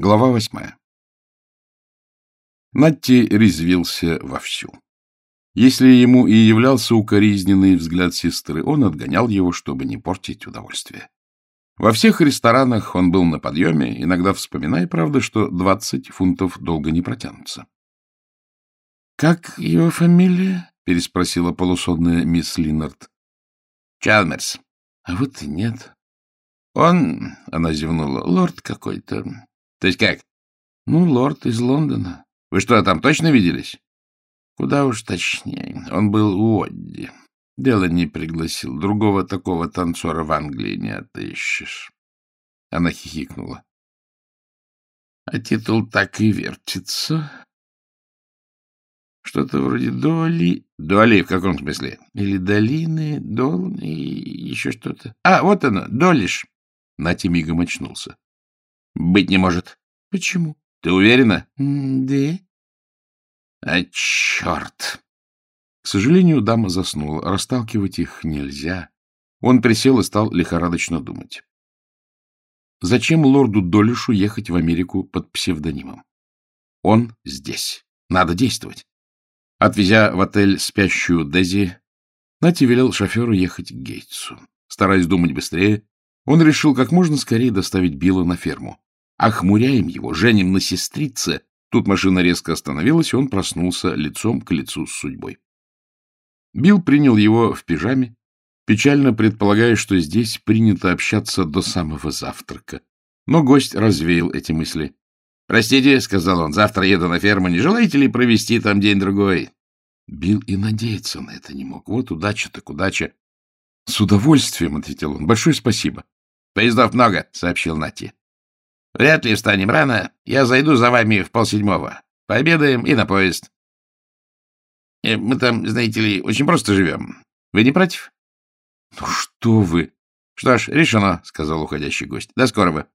Глава восьмая. Натти резвился вовсю. Если ему и являлся укоризненный взгляд сестры, он отгонял его, чтобы не портить удовольствие. Во всех ресторанах он был на подъеме, иногда вспоминая, правда, что двадцать фунтов долго не протянутся. — Как его фамилия? — переспросила полусонная мисс Линнард. — Чалмерс. — А вот и нет. — Он, — она зевнула, — лорд какой-то. — То есть как? — Ну, лорд из Лондона. — Вы что, там точно виделись? — Куда уж точнее. Он был у Одди. Дело не пригласил. Другого такого танцора в Англии не отыщешь. Она хихикнула. — А титул так и вертится. Что-то вроде Доли... Доли в каком смысле? Или Долины, Дол и еще что-то. А, вот оно, Долиш. Нати мигом очнулся. Быть не может. Почему? Ты уверена? Да. А черт! К сожалению, дама заснула. Расталкивать их нельзя. Он присел и стал лихорадочно думать. Зачем лорду Долишу ехать в Америку под псевдонимом? Он здесь. Надо действовать. Отвезя в отель спящую Дези, Нати велел шоферу ехать к Гейтсу. Стараясь думать быстрее, он решил как можно скорее доставить Билла на ферму. Охмуряем его, женим на сестрице. Тут машина резко остановилась, и он проснулся лицом к лицу с судьбой. Билл принял его в пижаме, печально предполагая, что здесь принято общаться до самого завтрака. Но гость развеял эти мысли. — Простите, — сказал он, — завтра еду на ферму. Не желаете ли провести там день-другой? Билл и надеяться на это не мог. Вот удача так удача. — С удовольствием, — ответил он. — Большое спасибо. — Поездов много, — сообщил Нати. Вряд ли встанем рано. Я зайду за вами в полседьмого. Пообедаем и на поезд. Э, мы там, знаете ли, очень просто живем. Вы не против? — Ну что вы? — Что ж, решено, — сказал уходящий гость. — До скорого.